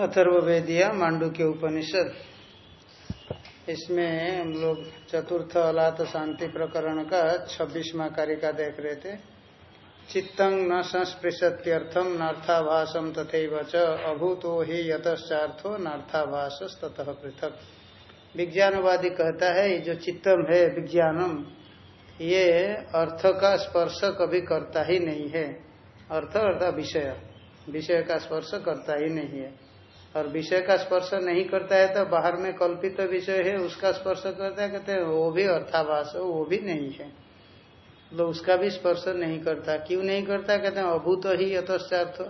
अथर्वेदिया मांडू के उपनिषद। इसमें हम लोग चतुर्थ अलात शांति प्रकरण का छब्बीसवा कारिका देख रहे थे। चित्तंग न संस्पृशत्यर्थम नार्थाभासम तथा च, अभूतो ही यतश्चार्थो नार्थाभास ततः पृथक। विज्ञानवादी कहता है जो चित्तम है, विज्ञानम, ये अर्थ का स्पर्श कभी करता ही नहीं है। अर्थ अर्थात विषय। विषय का स्पर्श करता ही नहीं है। और विषय का स्पर्श नहीं करता है तो बाहर में कल्पित तो विषय है, उसका स्पर्श करता है, कहते हैं, वो भी अर्थाभास वो भी नहीं है। तो उसका भी स्पर्श नहीं करता। क्यों नहीं करता? कहते हैं, अभूत तो ही यथार्थ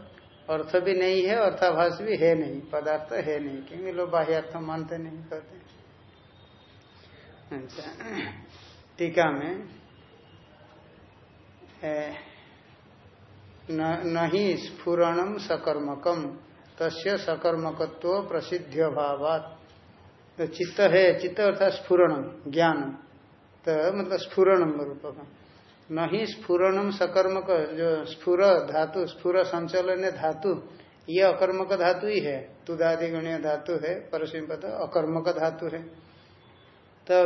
अर्थ भी नहीं है, अर्थाभास भी है नहीं, पदार्थ तो है नहीं। क्योंकि लोग बाह्यार्थ मानते नहीं करते अच्छा टीका में नहीं स्फुरणम सकर्मकम। तस्य सकर्मकत्व प्रसिद्ध भावात तो चित्त है, चित्त अर्थात स्फुरणम ज्ञान। तो मतलब स्फुरणम रूप का नहीं स्फुरणम सकर्मक, जो स्फुर धातु, स्फुर संचलन धातु, ये अकर्मक धातु ही है। तुदादि गणीय धातु है परसिम पद अकर्मक धातु है। तो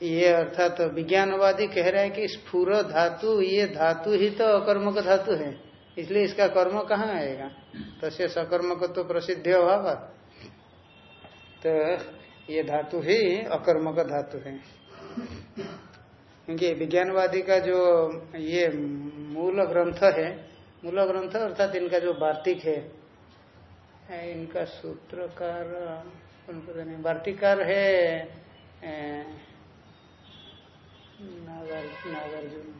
ये अर्थात तो विज्ञानवादी कह रहे हैं कि स्फुर धातु, ये धातु ही तो अकर्मक धातु है। इसलिए इसका कर्म कहाँ आएगा? तो से सकर्म को तो प्रसिद्ध अभाव तो ये धातु ही अकर्म का धातु है। क्योंकि विज्ञानवादी का जो ये मूल ग्रंथ है, मूल ग्रंथ अर्थात इनका जो वार्तिक है इनका सूत्रकार वार्तिकार है नागार्जुन।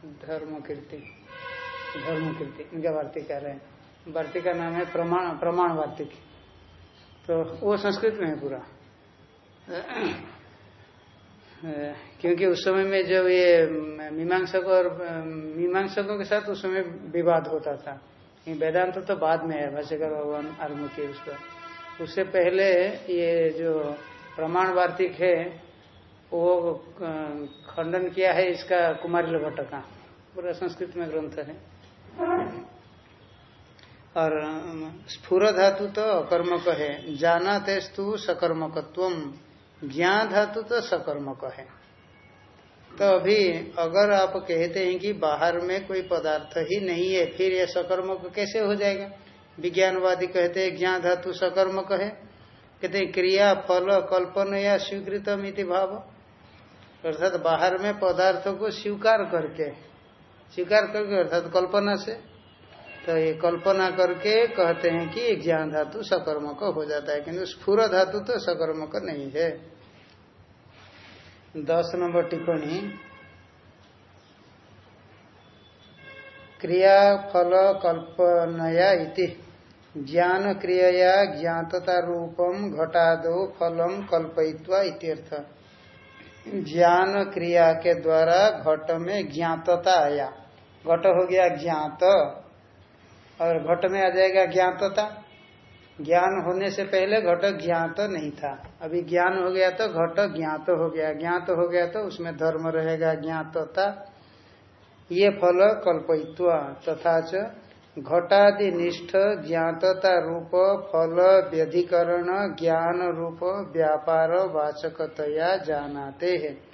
धर्म कीर्ति। धर्म कीर्ति। इनका वार्तिक कह रहे हैं। वार्तिक का नाम है प्रमाण प्रमाण वार्तिक तो वो संस्कृत में है पूरा। क्योंकि उस समय में जब ये मीमांसक और मीमांसकों के साथ उस समय विवाद होता था। वेदांत तो बाद में है, भाष्यकर भगवान आरंभ किए उसका। उससे पहले ये जो प्रमाण वार्तिक है वो खंडन किया है इसका कुमारी भट्ट का। पूरा संस्कृत में ग्रंथ है। और स्फुर धातु तो अकर्मक है। जाना तेस्तु सकर्मकत्व। ज्ञान धातु तो सकर्मक है। तो अभी अगर आप कहते हैं कि बाहर में कोई पदार्थ ही नहीं है, फिर यह सकर्मक कैसे हो जाएगा? विज्ञानवादी कहते हैं ज्ञान धातु सकर्मक है। कहते क्रिया, फल, कल्पन या स्वीकृत मिति भाव। अर्थात बाहर में पदार्थों को स्वीकार करके स्वीकार करके अर्थात कल्पना से। तो ये कल्पना करके कहते हैं कि ज्ञान धातु सकर्मक हो जाता है, किंतु स्फुर धातु तो सकर्मक नहीं है। दस नंबर टिप्पणी। क्रिया, फल, कल्पनया इति। ज्ञान क्रिया ज्ञातता रूपम घटादो फलम कल्पयित्वा इत्यर्थ। ज्ञान क्रिया के द्वारा घट में ज्ञातता आया। घट हो गया ज्ञात। और घट में आ जाएगा ज्ञातता। ज्ञान होने से पहले घट ज्ञात नहीं था। अभी ज्ञान हो गया तो घट ज्ञात हो गया। ज्ञात हो गया तो उसमें धर्म रहेगा ज्ञातता। ये फल कल्पयित्वा तथा च घटादि निष्ठ, ज्ञातता रूप, फल व्यधिकरण, ज्ञान रूप, व्यापार, वाचकतया जानाते हैं।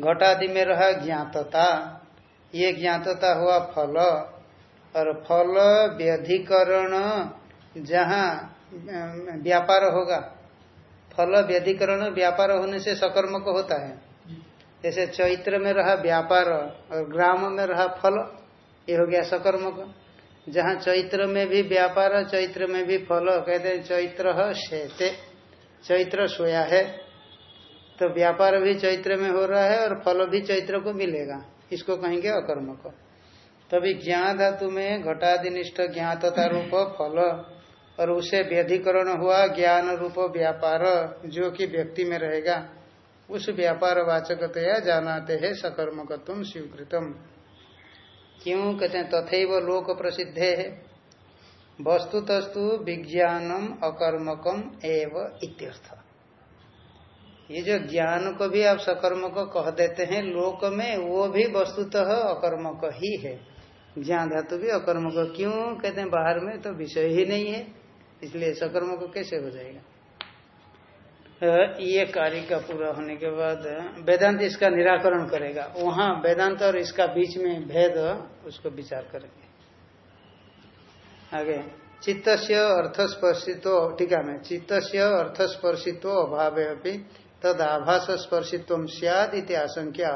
घटादि में रहा ज्ञातता। ये ज्ञातता हुआ फल। और फल व्यधिकरण जहाँ व्यापार होगा। फल व्यधिकरण व्यापार होने से सकर्मक होता है। जैसे चैत्र में रहा व्यापार और ग्राम में रहा फल। ये हो गया सकर्मक। जहाँ चैत्र में भी व्यापार, चैत्र में भी फल, कहते हैं चैत्र शेते, चैत्र सोया है। तो व्यापार भी चैत्र में हो रहा है और फल भी चैत्र को मिलेगा। इसको कहेंगे अकर्मक। तभी ज्ञान धातु में घटादिनिष्ठ ज्ञातता रूप फल और उसे व्यधिकरण हुआ ज्ञान रूप व्यापार, जो कि व्यक्ति में रहेगा। उस व्यापार वाचकतया जानाते है सकर्मकत्व स्वीकृतम। क्यों कहते हैं? तथे लोक प्रसिद्ध है। वस्तु तस्तु विज्ञानम अकर्मकम एव इत्यर्थ। ये जो ज्ञान को भी आप सकर्मक कह देते हैं, लोक में वो भी वस्तुतः अकर्मक ही है। ज्ञान धातु भी अकर्मक। क्यों? कहते हैं बाहर में तो विषय ही नहीं है, इसलिए सकर्म को कैसे हो जाएगा? ये कार्य का पूरा होने के बाद वेदांत इसका निराकरण करेगा। वहाँ वेदांत और इसका बीच में भेद, उसको विचार करेंगे। आगे चित्त से अर्थस्पर्शित्व टीका में चित्त से अर्थस्पर्शित्व अभाव अभी तद आभास स्पर्शित्व सियाद इति आशंका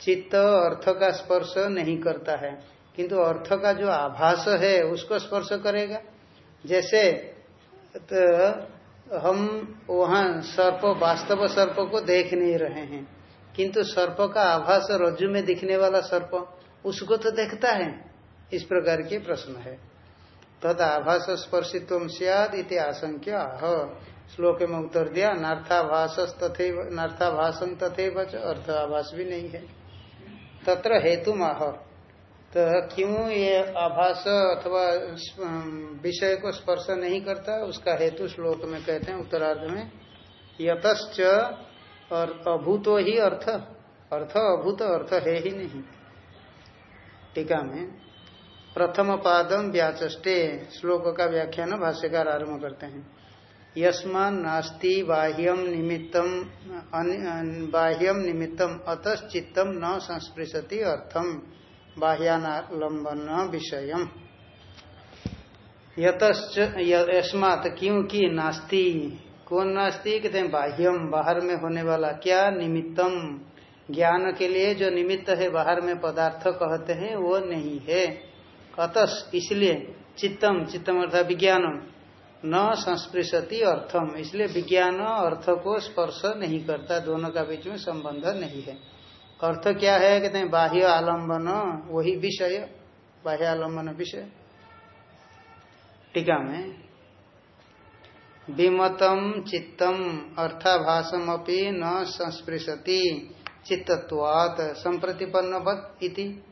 चित्त अर्थ का स्पर्श नहीं करता है, किंतु अर्थ का जो आभास है, उसको स्पर्श करेगा। जैसे तो हम वहाँ सर्प, वास्तव सर्प को देख नहीं रहे हैं। किंतु सर्प का आभास रज्जु में दिखने वाला सर्प, उसको तो देखता है। इस प्रकार के प्रश्न है। तद आभास स्पर्शित्व सियाद इति आशंक्य श्लोक में उत्तर दिया नार्थाभास तथे नार्थाभाषण तथे बच अर्थ आभास भी नहीं है। तत्र हेतु माह तो क्यों ये आभास अथवा विषय को स्पर्श नहीं करता? उसका हेतु श्लोक में कहते हैं, उत्तरार्ध में, यतश्च और अभूतो ही अर्थ। अर्थ अभूत, अर्थ है ही नहीं। टीका में, प्रथम पादम व्याचे श्लोक का व्याख्यान भाष्यकार आरंभ करते हैं। यस्मान नास्ति बाह्यम निमित्तम बाह्यम निमित्तम अतश्चित्तम न संस्पृशति अर्थम। बाह्यालंबन विषय यस्मात क्योंकि नास्ति? कौन नास्ति? कहते हैं बाह्यम बाहर में होने वाला क्या निमित्तम? ज्ञान के लिए जो निमित्त है, बाहर में पदार्थ कहते हैं, वो नहीं है। अतस इसलिए चित्तम चित्तम अर्थात विज्ञानम, न संस्पृशति अर्थम। इसलिए विज्ञान अर्थ को स्पर्श नहीं करता, दोनों का बीच में संबंध नहीं है। अर्थ क्या है? कहते हैं, बाह्य आलंबन, वही विषय, बाह्य आलंबन विषय। टीका में, विमतम चित्तम अर्थाभाषम अपनी न संस्पृशति चित्तवात संप्रतिपन्न इति।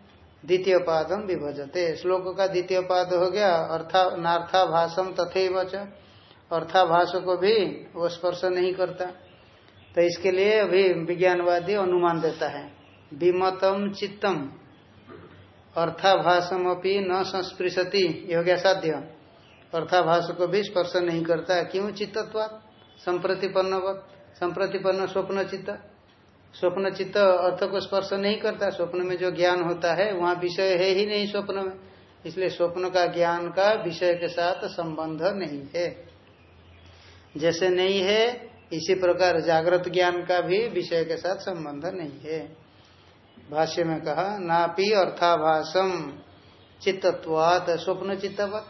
द्वितीय पादम विभजते। श्लोक का द्वितीय पाद हो गया, अर्था नार्थाभाषम तथे अर्थाभाष को भी वो स्पर्श नहीं करता। तो इसके लिए अभी विज्ञानवादी अनुमान देता है। विमतम चित्तम। अर्थाभाषम अपनी न संस्पृशति। ये हो गया साध्य। अर्थाभाष को भी स्पर्श नहीं करता। क्यों? चित्तत्वाद संप्रतिपन्न संप्रतिपन्न स्वप्न चित्त। स्वप्न चित्त अर्थ को स्पर्श नहीं करता। स्वप्न में जो ज्ञान होता है, वहाँ विषय है ही नहीं स्वप्न में। इसलिए स्वप्न का ज्ञान का विषय के साथ संबंध नहीं है। जैसे नहीं है इसी प्रकार जागृत ज्ञान का भी विषय के साथ संबंध नहीं है। भाष्य में कहा, नापी अर्थाभाषम चित्तत्वात, स्वप्न चित्तवत।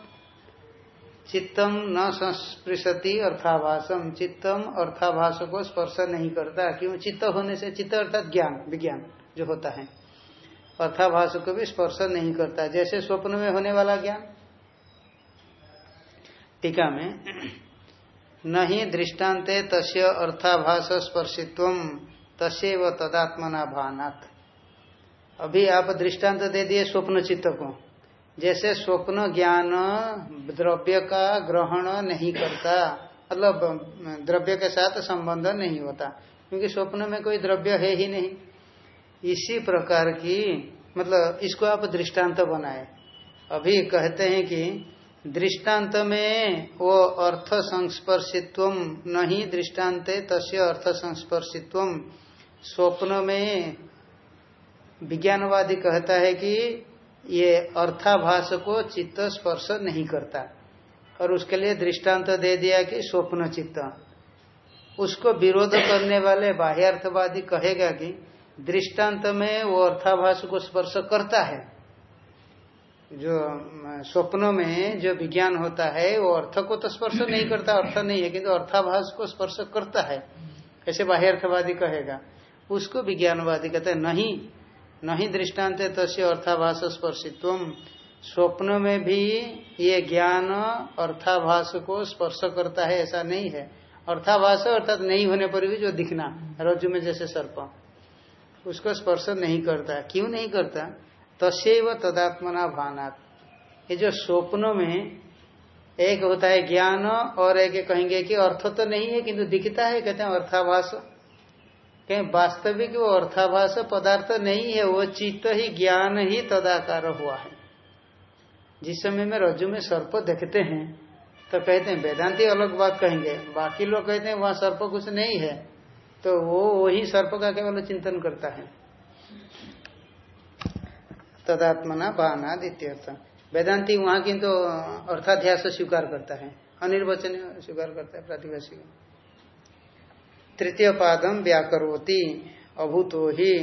चित्तम न संस्पृशति अर्थाभाषम चित्तम अर्थाभाष को स्पर्श नहीं करता। क्यों? चित्त होने से चित्त अर्थात ज्ञान, विज्ञान जो होता है। अर्थाभाष को भी स्पर्श नहीं करता। जैसे स्वप्न में होने वाला ज्ञान। टीका में नहीं दृष्टान्ते तस्य अर्थाभाष स्पर्शित्व तस्व तदात्मना भानात् अभी आप दृष्टांत दे दिए स्वप्न चित्त को। जैसे स्वप्न ज्ञान द्रव्य का ग्रहण नहीं करता मतलब द्रव्य के साथ संबंध नहीं होता, क्योंकि स्वप्न में कोई द्रव्य है ही नहीं। इसी प्रकार की मतलब इसको आप दृष्टांत बनाए। अभी कहते हैं कि दृष्टांत में वो अर्थ संस्पर्शित्व नहीं दृष्टांत तस्य अर्थ संस्पर्शित्व स्वप्न में विज्ञानवादी कहता है कि ये अर्थाभास को चित्त स्पर्श नहीं करता। और उसके लिए दृष्टांत दे दिया कि स्वप्न चित्त। उसको विरोध करने वाले बाह्यार्थवादी कहेगा कि दृष्टांत में वो अर्थाभास को स्पर्श करता है। जो स्वप्नों में जो विज्ञान होता है, वो अर्थ को तो स्पर्श नहीं करता, अर्थ नहीं है, किंतु अर्थाभास को स्पर्श करता है। ऐसे बाह्यार्थवादी कहेगा, उसको विज्ञानवादी कहते हैं, नहीं नहीं दृष्टांत तस्य अर्थाभाष स्पर्शित्व। स्वप्न में भी ये ज्ञान अर्थाभाष को स्पर्श करता है, ऐसा नहीं है। अर्थाभाष अर्थात नहीं होने पर भी जो दिखना, रज्जु में जैसे सर्प, उसको स्पर्श नहीं करता। क्यों नहीं करता? तस्व तदात्मना भानात। ये जो स्वप्नों में एक होता है ज्ञान और एक कहेंगे कि अर्थ तो नहीं है, किंतु दिखता है, कहते हैं अर्थाभाष कहीं वास्तविक वो अर्थाभास पदार्थ नहीं है, वो चित्त ही ज्ञान ही तदाकार हुआ है। जिस समय में रज्जु में सर्प देखते हैं तो कहते हैं वेदांति अलग बात कहेंगे, बाकी लोग कहते हैं वहाँ सर्प कुछ नहीं है तो वो वही सर्प का केवल चिंतन करता है। तदात्मना बाना द्वितीय वेदांति वहाँ की तो अर्थाध्यास स्वीकार करता है। अनिर्वचन स्वीकार करता है प्रतिभाषी। तृतीय पादम व्याकरोती, अभूतो ही।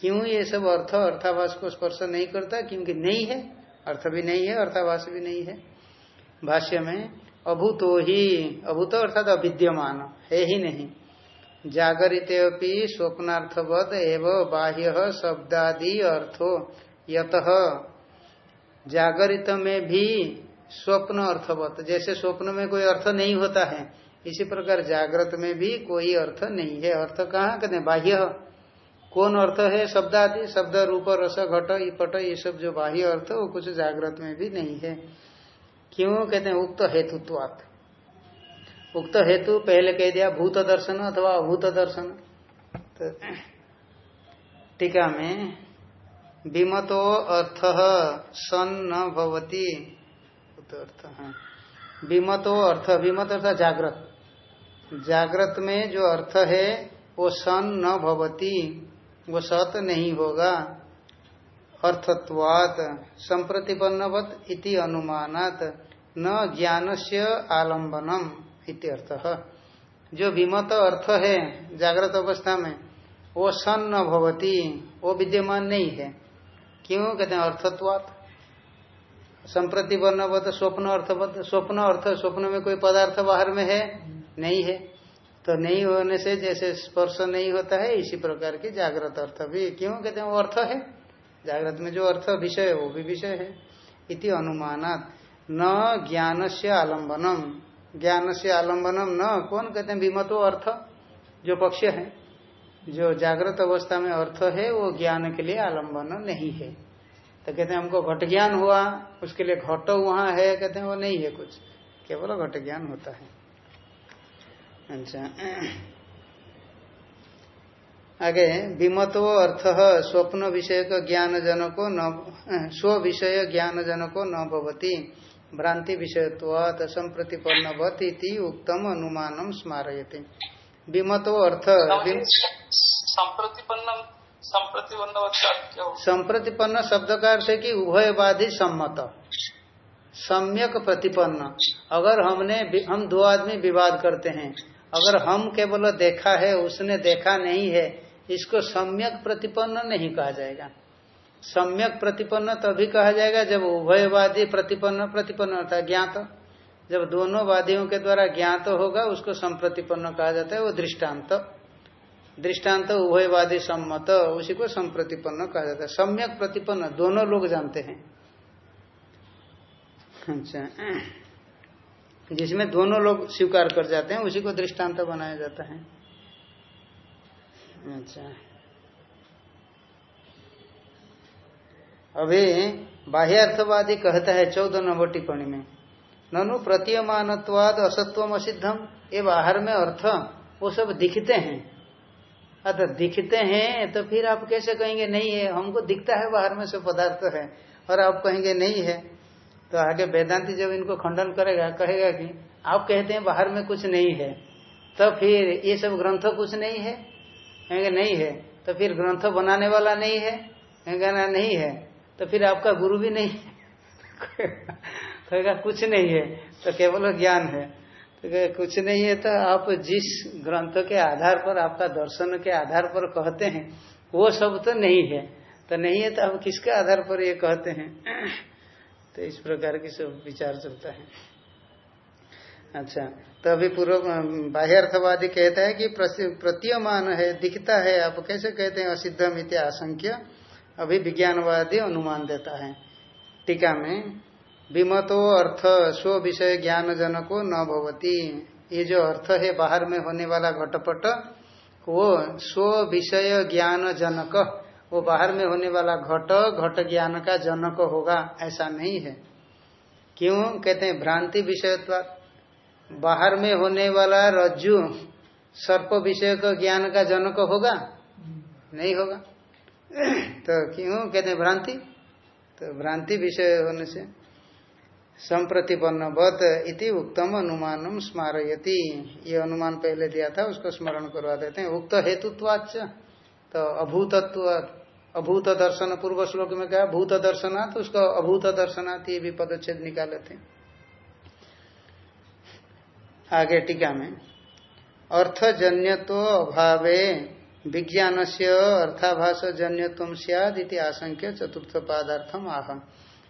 क्यों ये सब अर्थ अर्थाभास को स्पर्श नहीं करता? क्योंकि नहीं है। अर्थ भी नहीं है अर्थाभास भी नहीं है। भाष्य में, अभूतो ही। अभूत अर्थात अविद्यमान, है ही नहीं। जागरित स्वप्नार्थवद एवं बाह्य शब्दादि अर्थो। यत जागरित में भी स्वप्न अर्थवत। जैसे स्वप्न में कोई अर्थ नहीं होता है, इसी प्रकार जागृत में भी कोई अर्थ नहीं है। अर्थ कहाँ कहते बाह्य। कौन अर्थ है? शब्द आदि शब्द, रूप, रस, घट पट ये सब जो बाह्य अर्थ, वो कुछ जागृत में भी नहीं है। क्यों कहते हैं? उक्त हेतुत्वात्। उक्त हेतु पहले कह दिया भूत दर्शन अथवा अभूत दर्शन। तो टीका में विमतो अर्थ सन न भवती अर्थ विमतो अर्थ, विमत अर्थ जागृत। जागृत में जो अर्थ है, वो सन न भवती, वो सत नहीं होगा। अर्थत्वात संप्रतिपन्नवत इति अनुमानात न ज्ञान से आलम्बनम अर्थ। जो विमत अर्थ है, जागृत अवस्था में, वो सन न भवती, वो विद्यमान नहीं है। क्यों कहते हैं अर्थत्वात? संप्रतिपन्नवत स्वप्न अर्थवत। स्वप्न अर्थ, स्वप्न में कोई पदार्थ बाहर में है? नहीं है। तो नहीं होने से जैसे स्पर्श नहीं होता है, इसी प्रकार की जागृत अर्थ भी। क्यों कहते हैं वो अर्थ है? जागृत में जो अर्थ विषय है, वो भी विषय है। इति अनुमानात। न ज्ञान से आलम्बनम। ज्ञान से आलम्बनम न, कौन कहते हैं? विमतो अर्थ, जो पक्ष है। जो जागृत अवस्था में अर्थ है, वो ज्ञान के लिए आलंबन नहीं है। तो कहते हैं, हमको घट ज्ञान हुआ, उसके लिए घट वहाँ है, कहते हैं, वो नहीं है कुछ। केवल घट ज्ञान होता है। अच्छा। आगे, विमतो अर्थ, स्वप्न विषय का ज्ञान जनको न स्व विषय ज्ञान जनको न भवती। भ्रांति विषयत्वात, संप्रतिपन्नवत इति उत्तम अनुमानम स्मारयते। विमतो अर्थ संप्रतिपन्न संप्रतिपन्न संप्रतिपन्न शब्द का अर्थ है कि उभयवादी सम्मत। सम्यक प्रतिपन्न। अगर हमने हम दो आदमी विवाद करते हैं अगर हम केवल देखा है उसने देखा नहीं है इसको सम्यक प्रतिपन्न नहीं कहा जाएगा। सम्यक प्रतिपन्न तभी कहा जाएगा जब उभयवादी प्रतिपन्न प्रतिपन्न होता है ज्ञात। जब दोनों वादियों के द्वारा ज्ञात होगा, उसको संप्रतिपन्न कहा जाता है, वो दृष्टांत। दृष्टांत उभयवादी सम्मत, उसी को संप्रतिपन्न कहा जाता है। सम्यक प्रतिपन्न, दोनों लोग जानते हैं। अच्छा। जिसमें दोनों लोग स्वीकार कर जाते हैं, उसी को दृष्टांत बनाया जाता है। अच्छा। अभी बाह्यार्थवादी कहता है चौदह नंबर टिप्पणी में। ननु प्रतीयमानत्वाद असत्वम असिद्धम ये बाहर में अर्थ, वो सब दिखते हैं। अतः दिखते हैं तो फिर आप कैसे कहेंगे, नहीं है हमको दिखता है, बाहर में सब पदार्थ है, और आप कहेंगे, नहीं है। तो आगे वेदांति जब इनको खंडन करेगा, कहेगा कि, आप कहते हैं, बाहर में कुछ नहीं है तो फिर ये सब ग्रंथ कुछ नहीं है? कहेंगे, नहीं है। तो फिर ग्रंथ बनाने वाला नहीं है? कहेंगे, ना, नहीं है। तो फिर आपका गुरु भी नहीं है। कहेगा, कुछ नहीं है। तो केवल ज्ञान है। तो कुछ नहीं है। तो आप जिस ग्रंथ के आधार पर, आपका दर्शन के आधार पर कहते हैं, वो सब तो नहीं है। तो नहीं है तो आप किसके आधार पर ये कहते हैं? तो इस प्रकार की सब विचार चलता है। अच्छा तो अभी पूर्व बाह्यार्थवादी कहता है कि प्रतीयमान है, दिखता है। आप कैसे कहते हैं असिद्धम इत्या अभी विज्ञानवादी अनुमान देता है। टीका में विमतो अर्थ स्व विषय ज्ञान जनको न भवती। ये जो अर्थ है, बाहर में होने वाला घटपट, वो स्व विषय ज्ञान जनक वो बाहर में होने वाला घट घट ज्ञान का जनक होगा, ऐसा नहीं है। क्यों? कहते हैं, भ्रांति विषय बाहर में होने वाला रज्जु, सर्प विषय का ज्ञान का जनक होगा? नहीं होगा। तो क्यों? कहते हैं, भ्रांति। तो भ्रांति विषय होने से संप्रतिपन्नवत इति उत्तम अनुमान स्मारयति। ये अनुमान पहले दिया था, उसको स्मरण करवा देते हैं। उक्त हेतुत्वाच तो अभूतत्व अभूत दर्शन पूर्व श्लोक में कहा भूत दर्शनाथ उसको अभूत दर्शनाथ ये भी पदच्छेद निकाले थे आगे टीका में, अर्थजन्यत्व अभावे विज्ञान से अर्थाभाष जन्यत्व सियाद आशंक्य चतुर्थ पादार्थम आह।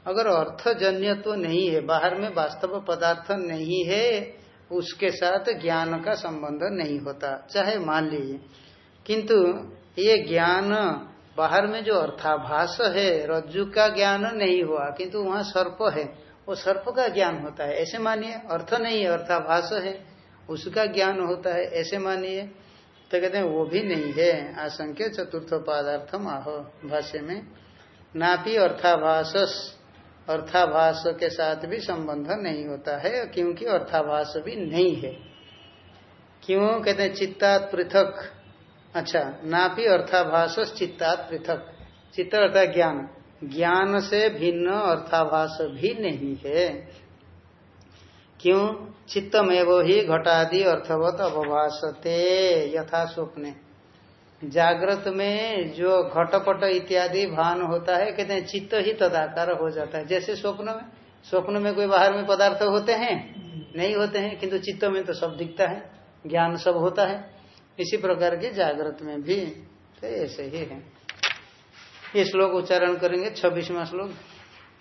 अगर अर्थजन्य तो नहीं है, बाहर में वास्तव पदार्थ नहीं है, उसके साथ ज्ञान का संबंध नहीं होता, चाहे मान लीजिए। किंतु ये ज्ञान बाहर में जो अर्थाभास है, रज्जु का ज्ञान नहीं हुआ, किंतु वहाँ सर्प है, वो सर्प का ज्ञान होता है। ऐसे मानिए, अर्थ नहीं है, अर्थाभास है, उसका ज्ञान होता है, ऐसे मानिए। तो कहते हैं, वो भी नहीं है, आशंक्य चतुर्थ पादार्थम आह, भाष्य में। नापी अर्थाभास अर्थाभास के साथ भी संबंध नहीं होता है, क्योंकि अर्थाभास भी नहीं है। क्यों? कहते हैं, चित्तात पृथक। अच्छा नापी अर्थाभास, चित्तात पृथक। चित्त अर्थात ज्ञान। ज्ञान से भिन्न अर्थाभास भी नहीं है। क्यों? चित्तमेव ही घटादि अर्थवत अवभाषते यथा स्वप्ने। जागृत में जो घटपट इत्यादि भान होता है, कहते हैं चित्त ही तदाकार हो जाता है। जैसे स्वप्न में स्वप्न में कोई बाहर में पदार्थ होते हैं, नहीं होते हैं, किंतु चित्त में तो सब दिखता है, ज्ञान सब होता है। इसी प्रकार के जागृत में भी तो ऐसे ही है। ये श्लोक उच्चारण करेंगे, छब्बीसवा श्लोक।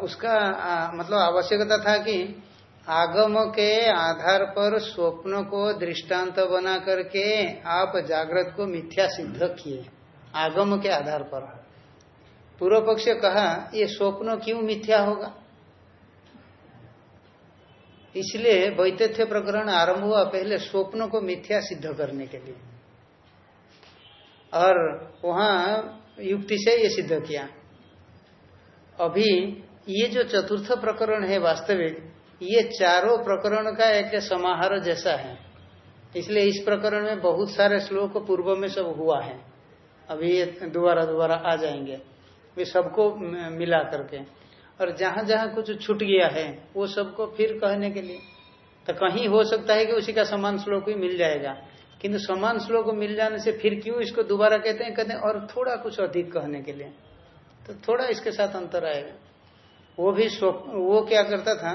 उसका मतलब आवश्यकता था कि आगम के आधार पर स्वप्न को दृष्टांत बना करके आप जागृत को मिथ्या सिद्ध किए, आगम के आधार पर। पूर्व पक्ष कहा, ये स्वप्न क्यों मिथ्या होगा? इसलिए वैतथ्य प्रकरण आरंभ हुआ पहले स्वप्न को मिथ्या सिद्ध करने के लिए। और वहाँ युक्ति से ये सिद्ध किया। अभी ये जो चतुर्थ प्रकरण है वास्तविक, ये चारों प्रकरण का एक समाहार जैसा है। इसलिए इस प्रकरण में बहुत सारे श्लोक पूर्व में सब हुआ है। अभी ये दोबारा दोबारा आ जाएँगे। वे सबको मिला करके। और जहाँ जहाँ कुछ छूट गया है, वो सबको फिर कहने के लिए। तो कहीं हो सकता है कि उसी का समान श्लोक भी मिल जाएगा। किंतु समान श्लोक मिल जाने से फिर क्यों इसको दोबारा कहते हैं? कहते हैं और थोड़ा कुछ अधिक कहने के लिए। तो थोड़ा इसके साथ अंतर आएगा। वो भी स्वप्न वो क्या करता था?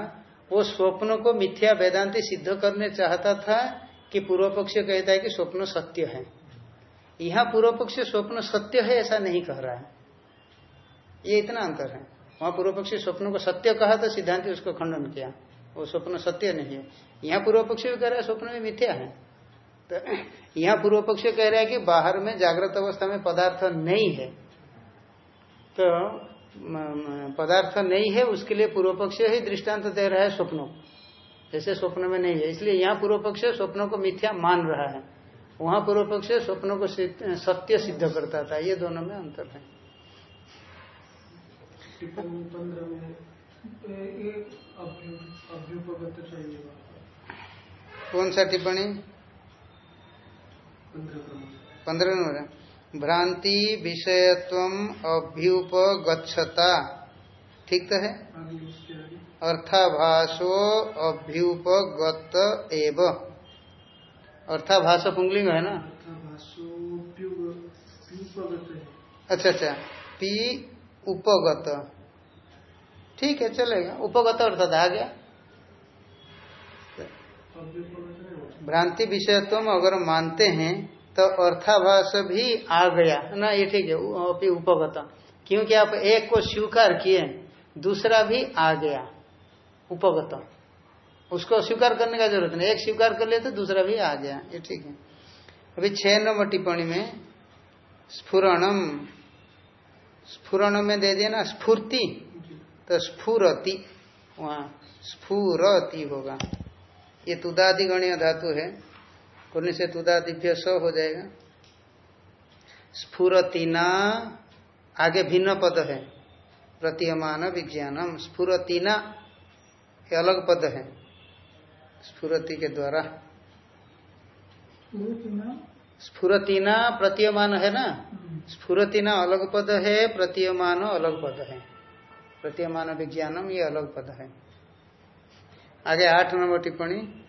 वो स्वप्न को मिथ्या वेदांति सिद्ध करने चाहता था कि पूर्व पक्ष कहता है कि स्वप्न सत्य है। यहाँ पूर्व पक्ष स्वप्न सत्य है ऐसा नहीं कह रहा है। ये इतना अंतर है। वहाँ पूर्व पक्षी स्वप्न को सत्य कहा तो सिद्धांत उसको खंडन किया। वो स्वप्न सत्य नहीं है। यहाँ पूर्व पक्ष भी कह रहा है स्वप्न में मिथ्या है। तो यहाँ पूर्व पक्ष कह रहा है कि बाहर में जागृत अवस्था में पदार्थ नहीं है। तो पदार्थ नहीं है उसके लिए पूर्व पक्ष ही दृष्टांत दे रहा है स्वप्नों। जैसे स्वप्न में नहीं है। इसलिए यहाँ पूर्व पक्ष स्वप्नों को मिथ्या मान रहा है। वहाँ पूर्व पक्ष स्वप्नों को सत्य सिद्ध करता था। ये दोनों में अंतर है। कौन सा टिप्पणी? पंद्रह नंबर भ्रांति विषयत्व अभ्युपगछता ठीक तो है? अर्थाभाषो अभ्युपगत एव। अर्थाभाष पुंगलिंग है ना? अच्छा अच्छा। पी उपगत। ठीक है चलेगा। उपगत अर्थात आ गया। भ्रांति विषयत्व अगर मानते हैं तो अर्थाभास भी आ गया। ना, ये ठीक है उपगत क्योंकि आप एक को स्वीकार किए, दूसरा भी आ गया उपगत उसको स्वीकार करने का ज़रूरत नहीं। एक स्वीकार कर लिया तो दूसरा भी आ गया, ये ठीक है। अभी छह नंबर टिप्पणी में, स्फुरणम। स्फुरण में दे दिया ना, स्फूर्ति। तो स्फुरति, वहाँ स्फूरति होगा। ये तुदादि गणीय धातु है। पुण्य से तुदादिभ्य स हो जाएगा। स्फुरतीना आगे भिन्न पद है। प्रतीयमान विज्ञानम। स्फुरतीना ये अलग पद है। स्फुरति के द्वारा। स्फुरतीना? प्रतीयमान है ना? स्फुरतीना अलग पद है प्रतीयमान अलग पद है। प्रतीयमान विज्ञानम ये अलग पद है। आगे आठ नंबर टिप्पणी।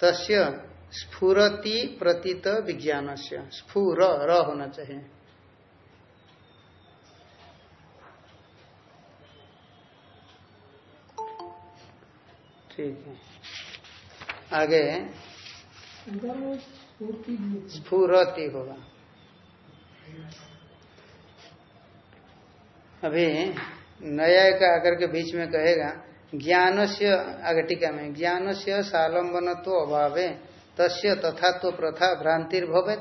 तस्य स्फुरति प्रतीत विज्ञान से स्फुर, र होना चाहिए। ठीक है। आगे। स्फुरति होगा। अभी नया का आकर के बीच में कहेगा ज्ञान से आगे टीका में ज्ञान से सालंबन तो अभाव तस्य तथा तो प्रथा भ्रांतिर्भवे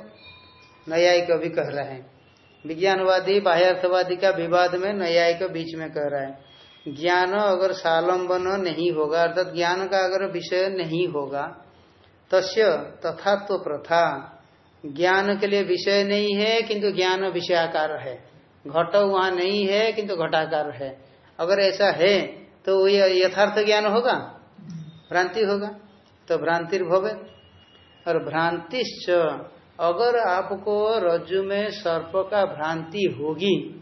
न्यायिक भी कह रहा है। विज्ञानवादी, बाह्यार्थवादी का विवाद में न्यायिक बीच में कह रहा है। ज्ञान अगर सालंबन नहीं होगा, अर्थात ज्ञान का अगर विषय नहीं होगा, तस्य तथा तो प्रथा। ज्ञान के लिए विषय नहीं है, किंतु ज्ञान विषयाकार है। घट वहाँ नहीं है, किंतु घटाकार है। अगर ऐसा है तो यथार्थ ज्ञान होगा? भ्रांति होगा? तो भ्रांतिर्भवे और भ्रांतिश्च अगर आपको रज्जु में सर्प का भ्रांति होगी,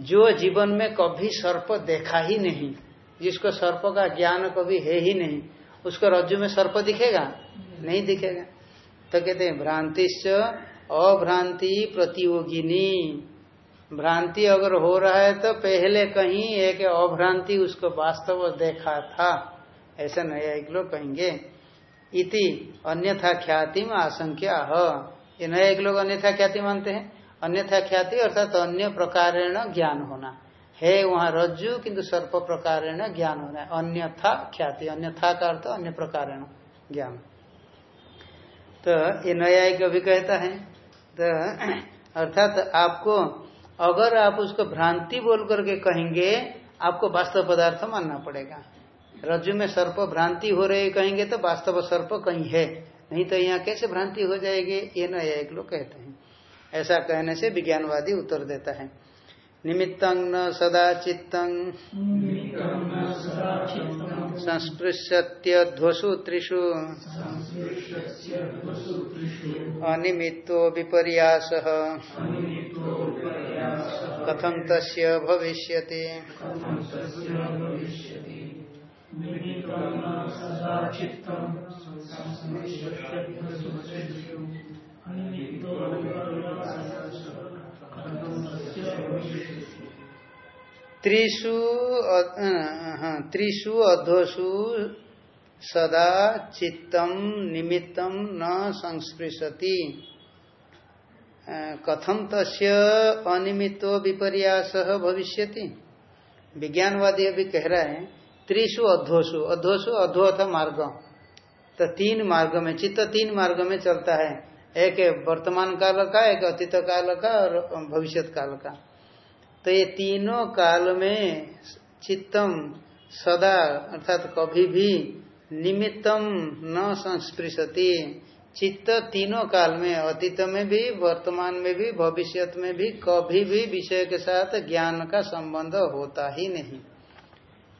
जो जीवन में कभी सर्प देखा ही नहीं, जिसको सर्प का ज्ञान कभी है ही नहीं, उसको रज्जु में सर्प दिखेगा? नहीं दिखेगा। तो कहते हैं भ्रांतिश्च अभ्रांति प्रतियोगिनी। भ्रांति अगर हो रहा है तो पहले कहीं एक अभ्रांति उसको वास्तव देखा था। ऐसा नया एक लोग कहेंगे। इति अन्यथा ख्याति में आशंका ये नया एक लोग अन्यथा ख्याति मानते हैं? अन्यथा ख्याति अर्थात तो अन्य प्रकार ज्ञान होना। है, वहाँ रज्जु, किंतु सर्प प्रकार ज्ञान होना अन्यथा ख्याति, अन्यथा का अर्थ अन्य प्रकार ज्ञान। तो ये नया एक अभी कहता है। तो अर्थात आपको, अगर आप उसको भ्रांति बोल करके कहेंगे, आपको वास्तव पदार्थ मानना पड़ेगा। रज्जु में सर्प भ्रांति हो रही कहेंगे तो वास्तव सर्प कहीं है? नहीं तो यहाँ कैसे भ्रांति हो जाएगी? ये नया एक लोग कहते हैं। ऐसा कहने से विज्ञानवादी उत्तर देता है। निमित्तं न सदा चित्तं। संस्पृश्यत्यध्वसु त्रिषु। अनिमित्तो विपर्यासः। कथं तस्य भविष्यति? त्रिषु अध्वसु सदा चित्तम निमित्तम न संस्पृशति। कथम तस्य अनिमित्तो विपर्यास भविष्यति? विज्ञानवादी अभी कह रहा है त्रिशु अध्वसु। अध्वसु, अध्व था मार्ग। तो तीन मार्ग में, चित्त तीन मार्ग में चलता है। एक वर्तमान काल का, एक अतीत काल का और भविष्य काल का। तो ये तीनों काल में चित्तम सदा, अर्थात कभी भी निमित्तम न संस्पृशति। चित्त तीनों काल में, अतीत में भी, वर्तमान में भी, भविष्य में भी, कभी भी विषय के साथ ज्ञान का संबंध होता ही नहीं।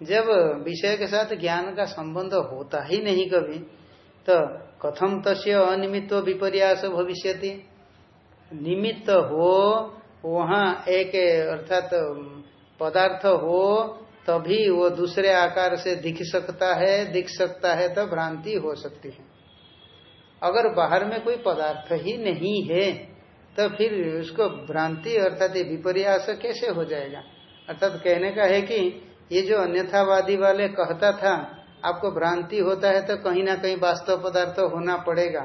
जब विषय के साथ ज्ञान का संबंध होता ही नहीं कभी तो कथम तस्य अनिमित्व विपर्यास भविष्य निमित्त हो, वहाँ एक, अर्थात पदार्थ हो, तभी वो दूसरे आकार से दिख सकता है, दिख सकता है तो भ्रांति हो सकती है। अगर बाहर में कोई पदार्थ ही नहीं है तो फिर उसको भ्रांति, अर्थात विपर्यास कैसे हो जाएगा? अर्थात कहने का है कि ये जो अन्यथावादी वाले कहता था, आपको भ्रांति होता है तो कहीं ना कहीं वास्तव पदार्थ तो होना पड़ेगा।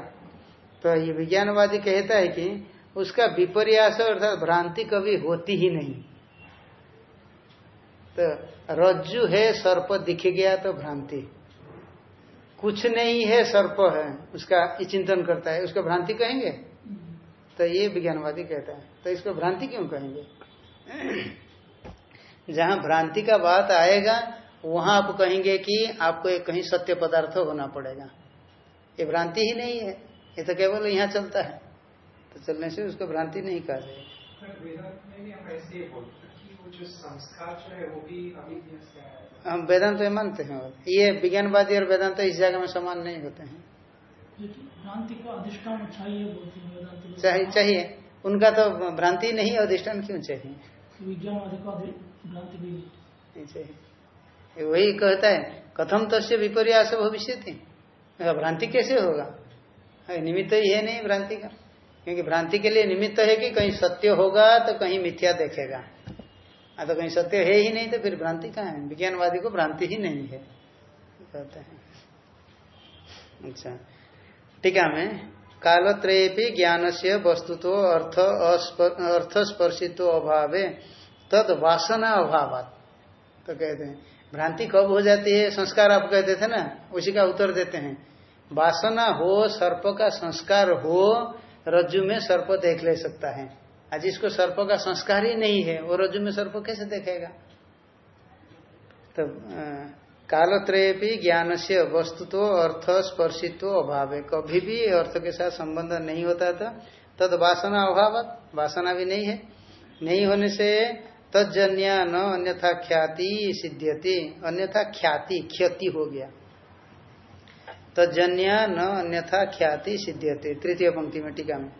तो ये विज्ञानवादी कहता है कि उसका विपर्यास अर्थात भ्रांति कभी होती ही नहीं। तो रज्जु है, सर्प दिख गया तो भ्रांति। कुछ नहीं है, सर्प है, उसका चिंतन करता है। उसको भ्रांति कहेंगे? तो ये विज्ञानवादी कहता है। तो इसको भ्रांति क्यों कहेंगे? जहाँ भ्रांति का बात आएगा वहाँ आप कहेंगे कि आपको एक कहीं सत्य पदार्थ होना पड़ेगा। ये भ्रांति ही नहीं है ये तो केवल यहाँ चलता है। तो चलने से उसको भ्रांति नहीं कहा जाएगा वेदांत में भी हम ऐसे बोलते कि वो जो संस्कार जो वो भी अविद्या से आया हम वेदांत में मानते हैं। और ये विज्ञानवादी और वेदांत इस जगह में समान नहीं होते हैं। भ्रांति का अधिष्ठान चाहिए बोलते हैं चाहिए चाहिए। उनका तो भ्रांति नहीं अधिष्ठान क्यों चाहिए? विज्ञानवादी का अधि- वही कहता है, कथम तस्य विपर्यास भविष्य थी भ्रांति कैसे होगा? निमित्त ही है नहीं भ्रांति का। क्योंकि भ्रांति के लिए निमित्त है कि कहीं सत्य होगा तो कहीं मिथ्या देखेगा। हाँ तो कहीं सत्य है ही नहीं तो फिर भ्रांति कहाँ है? विज्ञानवादी को भ्रांति ही नहीं है, कहते हैं। अच्छा टीका में, कालत्रयेपि ज्ञान से वस्तुतो अर्थ अस्प- अर्थ स्पर्शित्व अभावे तद वासना अभावात। तो कहते हैं, भ्रांति कब हो जाती है? संस्कार आप कहते थे ना, उसी का उत्तर देते हैं। वासना हो, सर्प का संस्कार हो, रज्जु में सर्प देख ले सकता है। आज इसको सर्प का संस्कार ही नहीं है, वो रज्जु में सर्प कैसे देखेगा? तो कालत्रयेपि ज्ञान से वस्तु तो अर्थ स्पर्शित्व अभाव। है कभी भी अर्थ के साथ संबंध नहीं होता था। तद वासना अभाव वासना भी नहीं है। नहीं होने से तजन्य न, अन्यथा ख्याति सिद्ध्यति। अन्यथा ख्याति क्षति हो गया। तजन्य न, अन्यथा ख्याति सिद्ध्यति। तृतीय पंक्ति में टीका में।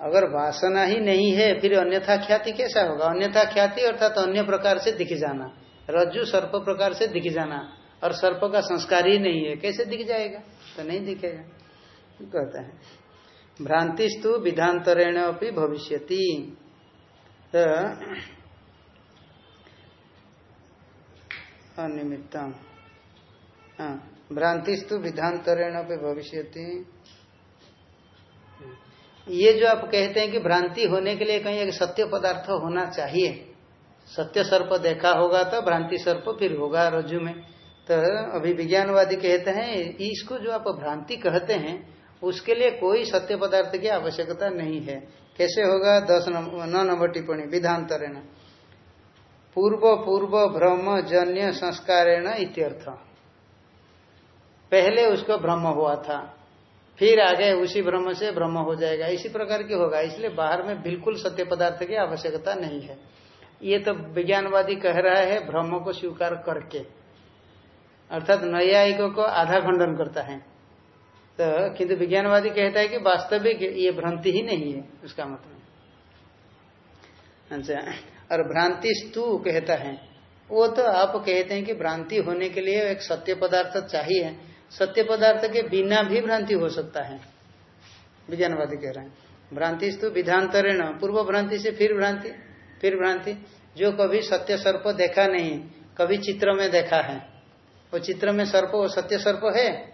अगर वासना ही नहीं है, फिर अन्यथा ख्याति कैसा होगा? अन्यथा ख्याति अर्थात अन्य प्रकार से दिख जाना। रज्जु सर्प प्रकार से दिख जाना। और सर्प का संस्कार ही नहीं है, कैसे दिख जाएगा? तो नहीं दिखेगा। कहता है। भ्रांतिस्तु विधांतरेण अपनी भविष्यति। तो अनिमित्त हाँ भ्रांतिस्तु विधांतरेण अपनी भविष्यति। ये जो आप कहते हैं कि भ्रांति होने के लिए कहीं एक सत्य पदार्थ होना चाहिए, सत्य सर्प देखा होगा तो भ्रांति सर्प फिर होगा रज्जु में। तो अभी विज्ञानवादी कहते हैं, इसको जो आप भ्रांति कहते हैं, उसके लिए कोई सत्य पदार्थ की आवश्यकता नहीं है। कैसे होगा? दस नंबर नौ नंबर टिप्पणी विधांतरेण पूर्व पूर्व भ्रम जन्य, संस्कारेण इत्यर्थ। पहले उसको भ्रम हुआ था, फिर आगे उसी ब्रह्म से ब्रह्म हो जाएगा। इसी प्रकार की होगा, इसलिए बाहर में बिल्कुल सत्य पदार्थ की आवश्यकता नहीं है। ये तो विज्ञानवादी कह रहा है, ब्रह्म को स्वीकार करके। अर्थात नैयायिकों को आधा खंडन करता है। तो किंतु विज्ञानवादी कहता है कि वास्तविक ये भ्रांति ही नहीं है, उसका मतलब अच्छा और भ्रांति स्तु कहता है। वो तो आप कहते हैं कि भ्रांति होने के लिए एक सत्य पदार्थ चाहिए। सत्य पदार्थ के बिना भी भ्रांति हो सकता है। विज्ञानवादी कह रहे हैं। भ्रांति स्तु विधांतरेण पूर्व भ्रांति से फिर भ्रांति फिर भ्रांति। जो कभी सत्य सर्प देखा नहीं, कभी चित्र में देखा है। वो चित्र में सर्प, वो सत्य सर्प है?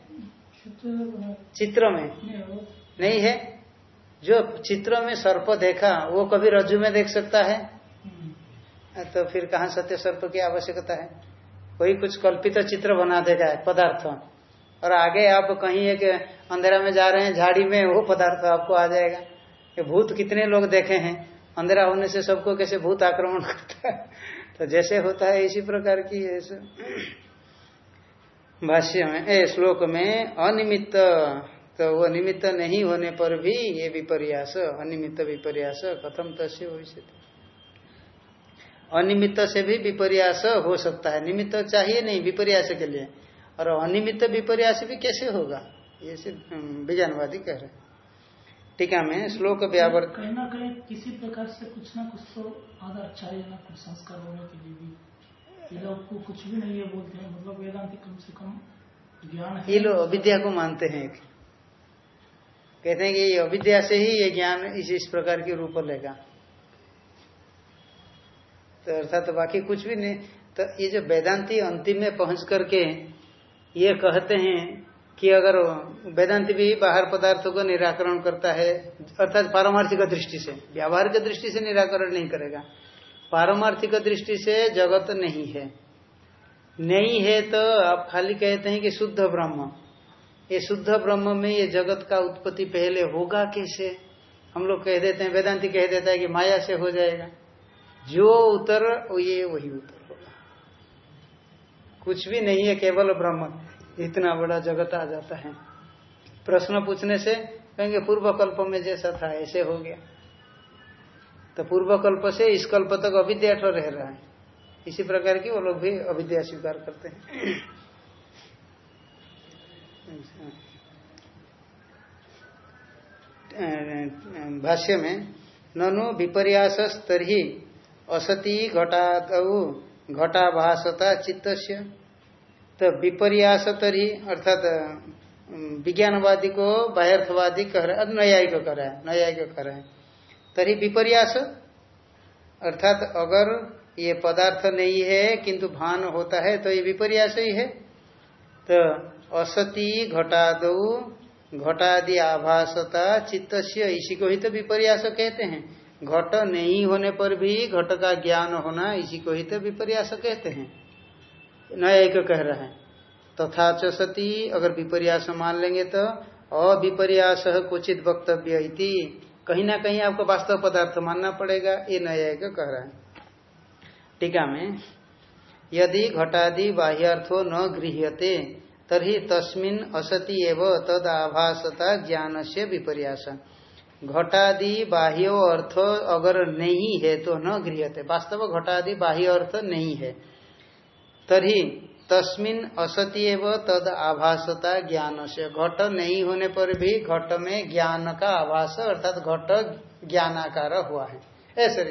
चित्र में। नहीं नहीं है? जो चित्र में सर्प देखा वो कभी रज्जु में देख सकता है? हम्म, तो फिर कहा सत्य सर्प की आवश्यकता है? कोई कुछ कल्पित चित्र बना देगा पदार्थ। और आगे आप कहीं एक अंधेरा में जा रहे हैं झाड़ी में वो पदार्थ आपको आ जाएगा। ये भूत कितने लोग देखे हैं? अंधेरा होने से सबको कैसे भूत आक्रमण करता है? तो जैसे होता है इसी प्रकार की ऐसे। भाष्य में, ए, श्लोक में, अनिमित्त। तो वो निमित्त नहीं होने पर भी ये विपर्यास, अनिमित्त विपर्यास, कथम तस्य भविष्य अनिमित्त से भी विपर्यास हो सकता है। निमित्त चाहिए नहीं, विपर्यास के लिए। और अनिमित्त विपर्यास भी कैसे होगा? ये सिर्फ़ विज्ञानवादी कह रहे हैं। टीका में श्लोक व्यावर कहीं ना कहीं किसी प्रकार से कुछ ना कुछ तो आधार चाहिए ना कुछ संस्कार होने के लिए भी। लोग को कुछ भी नहीं है बोलते हैं। मतलब वेदांति कम से कम ज्ञान ये लोग अविद्या को मानते हैं। कहते हैं कि ये अविद्या से ही ये ज्ञान इस इस प्रकार की रूप लेगा। तो अर्थात तो बाकी कुछ भी नहीं। तो ये जो वेदांति अंतिम में पहुँच करके ये कहते हैं कि अगर वेदांति भी बाहर पदार्थों को निराकरण करता है, अर्थात पारमार्थिक दृष्टि से, व्यावहारिक दृष्टि से निराकरण नहीं करेगा। पारमार्थिक दृष्टि से जगत नहीं है। नहीं है तो आप खाली कहते हैं कि शुद्ध ब्रह्म। ये शुद्ध ब्रह्म में ये जगत का उत्पत्ति पहले होगा कैसे? हम लोग कह देते हैं, वेदांति कह देता है कि माया से हो जाएगा। जो उत्तर ये वही उत्तर होगा। कुछ भी नहीं है, केवल ब्रह्म। इतना बड़ा जगत आ जाता है। प्रश्न पूछने से कहेंगे पूर्व कल्प में जैसा था, ऐसे हो गया। तो पूर्व कल्प से इस कल्प तक अविद्या रह रहा है। इसी प्रकार की वो लोग भी अविद्या स्वीकार करते हैं। भाष्य में, ननु विपर्यास तरी असती घटाद घटाभासता चित्त तो विपर्यास तरी अर्थात विज्ञानवादी को बाह्यर्थवादी कह रहा है, न्यायिक रहा है, न्यायिक कह रहा है। तरी विपर्यास। अर्थात अगर ये पदार्थ नहीं है, किंतु भान होता है तो ये विपर्यास ही है। तो असती घटाद, घटादि आभासता चित्त इसी को ही तो विपर्यास कहते हैं। घट नहीं होने पर भी घट का ज्ञान होना, इसी को ही तो विपर्यास कहते हैं। नया एक कह रहा है। तथा च सती, अगर विपर्यास मान लेंगे तो अविपर्यास क्वचित वक्तव्य इति। कहीं ना कहीं आपको वास्तव पदार्थ मानना पड़ेगा, ये नया एक कह रहा है। टीका में, यदि घटादि बाह्यार्थो न गृह्यते तरी तस्मिन असति एव तद आभासता ज्ञान से विपर्यास। घटादि बाह्य अर्थ अगर नहीं है तो न गृहते वास्तव घटादि बाह्य अर्थ नहीं है। तरी तस्मिन असति एव तद आभासता ज्ञान से घट नहीं होने पर भी घट में ज्ञान का आभास अर्थात घट ज्ञानाकार हुआ है। ऐसे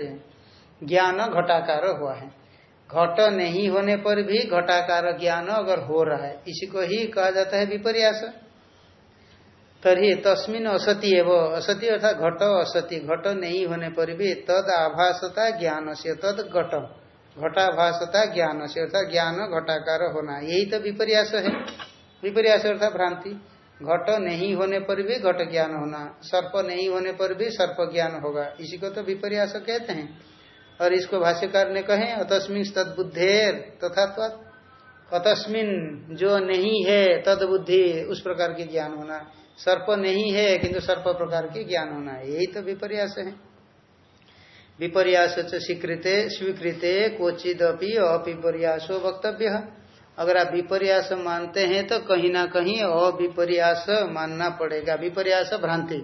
ज्ञान घटाकार हुआ है। घट नहीं होने पर भी घटाकार ज्ञान अगर हो रहा है, इसी को ही कहा जाता है विपर्यास। तरी तस्मिन असति एवं। असति अर्थात घट असति। घट नहीं होने पर भी तद आभासता ज्ञान से तद घट घटाभासता ज्ञान से, अर्थात ज्ञान घटाकार होना। यही तो विपर्यास है। विपर्यास अर्थात भ्रांति। घट नहीं होने पर भी घट ज्ञान होना। सर्प नहीं होने पर भी सर्प ज्ञान होगा। इसी को तो विपर्यास कहते हैं। और इसको भाष्यकार ने कहे, अतस्मिन तदबुद्धेर तथा अतस्मिन जो नहीं है तदबुद्धि, उस प्रकार की ज्ञान होना। सर्प नहीं है, किंतु सर्प प्रकार की ज्ञान होना। यही तो विपर्यास है। विपर्यास स्वीकृते स्वीकृते क्वचिद अपिपर्यासो वक्तव्य। अगर आप विपर्यास मानते हैं तो कहीं ना कहीं अविपर्यास मानना पड़ेगा। विपर्यास भ्रांति।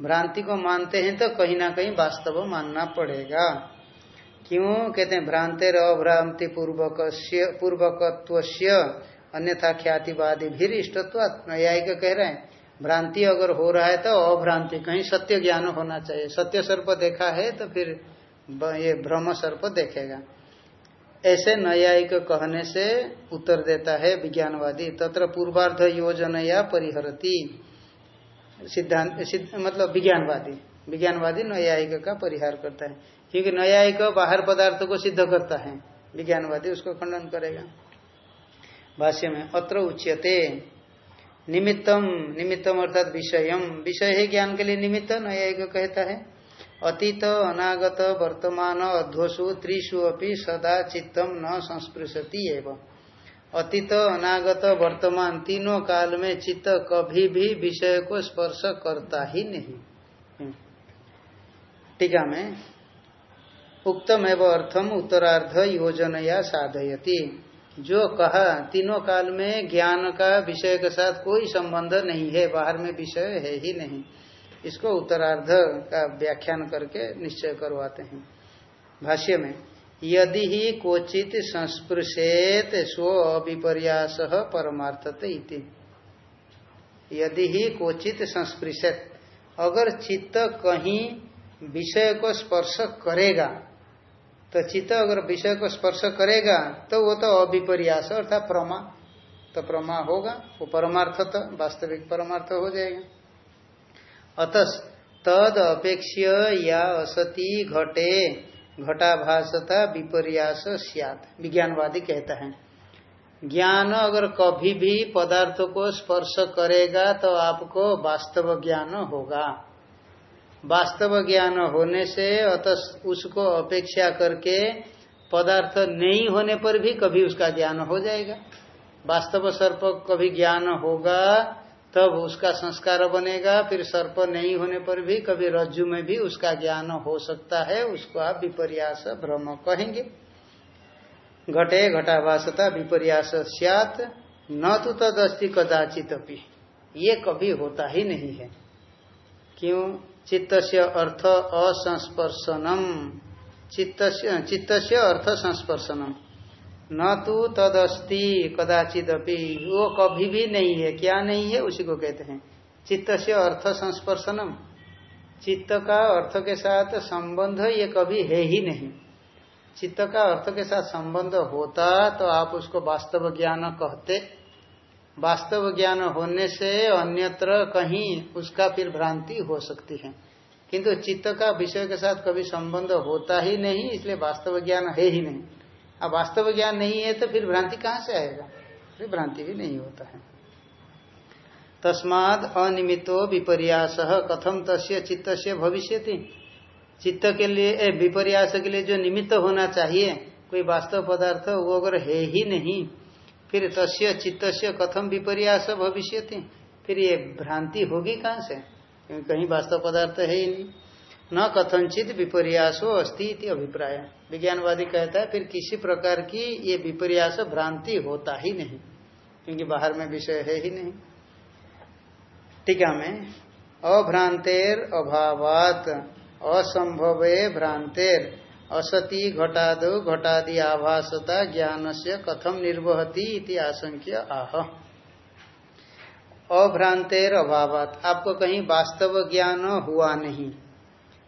भ्रांति को मानते हैं तो कहीं ना कहीं वास्तव मानना पड़ेगा। क्यों? कहते हैं भ्रांतिर अभ्रांति पूर्वक पूर्वकत्व अन्यथा ख्यातिवादी भी इष्टत्व न्यायिक कह रहे हैं। भ्रांति अगर हो रहा है तो अभ्रांति कहीं सत्य ज्ञान होना चाहिए। सत्य सर्प देखा है तो फिर ये भ्रम सर्प देखेगा। ऐसे न्यायिक कहने से उत्तर देता है विज्ञानवादी तत्र पूर्वार्ध योजना या परिहरती। सिद्धांत सिद्ध, मतलब विज्ञानवादी। विज्ञानवादी न्यायिक का परिहार करता है। क्योंकि न्यायिक बाहर पदार्थ को सिद्ध करता है। विज्ञानवादी उसको खंडन करेगा। भाष्य में अत्र उच्यते। निमित्तम निमित्तम अर्थात विषयम। विषय है ज्ञान के लिए निमित्त न्यायिक कहता है। अतीत, अनागत, वर्तमान, अध्वसु, त्रिषु अपनी सदा चित्तम न संस्पृशति एवं। अतीत, अनागत, वर्तमान तीनों काल में चित्त कभी भी विषय को स्पर्श करता ही नहीं। टीका में। एवं अर्थम उत्तरार्ध योजनया साधयती। जो कहा, तीनों काल में ज्ञान का विषय के साथ कोई संबंध नहीं है, बाहर में विषय है ही नहीं। इसको उत्तरार्ध का व्याख्यान करके निश्चय करवाते हैं। भाष्य में, यदि ही कोचित संस्पृशेत स्व अभिपर्यास परमार्थत इति। यदि ही कोचित संस्पृशेत, अगर चित्त कहीं विषय को स्पर्श करेगा तो चित्त अगर विषय को स्पर्श करेगा तो वो तो अविपर्यास, अर्थात प्रमा। तो प्रमा होगा, वो परमार्थ तो वास्तविक परमार्थ हो जाएगा। अतस तद अपेक्ष्य या असति घटे, घटाभासता विपर्यास विज्ञानवादी कहता है। ज्ञान अगर कभी भी पदार्थ को स्पर्श करेगा तो आपको वास्तव ज्ञान होगा। वास्तव ज्ञान होने से अतः उसको अपेक्षा करके पदार्थ नहीं होने पर भी कभी उसका ज्ञान हो जाएगा। वास्तव सर्प कभी ज्ञान होगा, तब उसका संस्कार बनेगा, फिर सर्प नहीं होने पर भी कभी रज्जु में भी उसका ज्ञान हो सकता है, उसको आप विपर्यास भ्रम कहेंगे। घटे घटाभासता विपर्यास सियात, न तो तदस्ति कदाचित अपनी ये कभी होता ही नहीं है। क्यों? चित्त अर्थ असंस्पर्शनम। चित्त से अर्थ संस्पर्शनम। न तो तदस्ति कदाचित अपनी वो कभी भी नहीं है। क्या नहीं है? उसी को कहते हैं। चित्त से अर्थ संस्पर्शनम। चित्त का अर्थ के साथ संबंध ये कभी है ही नहीं। चित्त का अर्थ के साथ संबंध होता तो आप उसको वास्तव ज्ञान कहते। वास्तव ज्ञान होने से अन्यत्र कहीं उसका फिर भ्रांति हो सकती है। किंतु चित्त का विषय के साथ कभी संबंध होता ही नहीं, इसलिए वास्तव ज्ञान है ही नहीं। अब वास्तव ज्ञान नहीं है तो फिर भ्रांति कहाँ से आएगा? फिर भ्रांति भी नहीं होता है। तस्माद अनिमितो विपर्यास कथम तस्य चित्त से भविष्य चित्त के लिए विपर्यास के लिए जो निमित्त होना चाहिए, कोई वास्तव पदार्थ वो अगर है ही नहीं फिर तस्य चित्त कथम विपर्यास भविष्य फिर ये भ्रांति होगी कहाँ से? कहीं वास्तव पदार्थ है ही नहीं। न कथनचित विपर्यासो अस्ति इति अभिप्राय। विज्ञानवादी कहता है, फिर किसी प्रकार की ये विपर्यास भ्रांति होता ही नहीं, क्योंकि बाहर में विषय है ही नहीं। टीका में, अभ्रांतेर अभावात, असंभवे भ्रांतेर। असति घटादो घटादि आभासता ज्ञान से कथम निर्वहती इति आशंक्य आह। अभ्रांतेर अभावात। आपको कहीं वास्तव ज्ञान हुआ नहीं।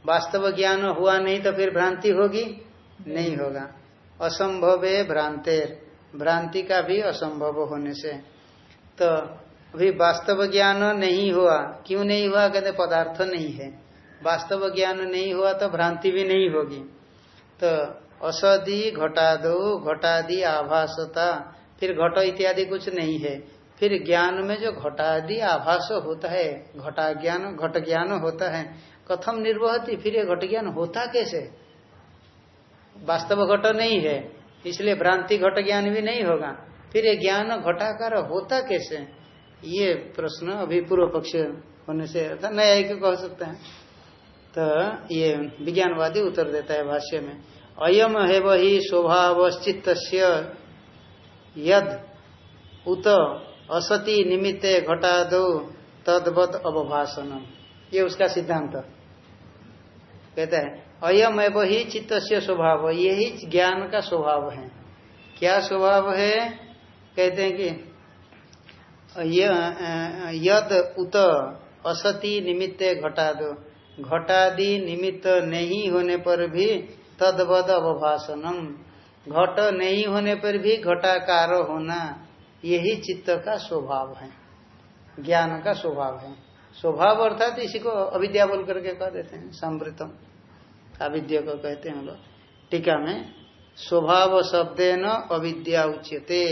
वास्तव ज्ञान हुआ नहीं तो फिर भ्रांति होगी? नहीं होगा। असंभवे भ्रांतेर। भ्रांति का भी असंभव होने से। तो अभी वास्तव ज्ञान नहीं हुआ। क्यों नहीं हुआ? कहते पदार्थ नहीं है। वास्तव ज्ञान नहीं हुआ तो भ्रांति भी नहीं होगी। तो असदि घटादो, घटादि आभासता। फिर घट इत्यादि कुछ नहीं है। फिर ज्ञान में जो घटादि आभास होता है, घटा ज्ञान, घट ज्ञान होता है, कथम निर्वहती? फिर ये घट ज्ञान होता कैसे? वास्तव घट नहीं है, इसलिए भ्रांति घट ज्ञान भी नहीं होगा। फिर ये ज्ञान घटाकार होता कैसे? ये प्रश्न अभी पूर्व पक्ष होने से नया कह सकते हैं। तो ये विज्ञानवादी उत्तर देता है भाष्य में, अयम है वही स्वभाव चित्त यद उत असति निमित्ते घटा दो तदवत अवभाषण ये उसका सिद्धांत। कहता है, अयम है वही चित्त स्वभाव यही ज्ञान का स्वभाव है। क्या स्वभाव है? कहते हैं कि यद उत असति निमित्ते घटा दो घटादि निमित्त नहीं होने पर भी तदवद अवभाषणम। घट नहीं होने पर भी घटाकार होना, यही चित्त का स्वभाव है, ज्ञान का स्वभाव है। स्वभाव अर्थात इसी को अविद्या बोल करके कह देते हैं संवृतम अविद्या को कहते हैं लोग। टीका में, स्वभाव शब्द न अविद्या उच्यते।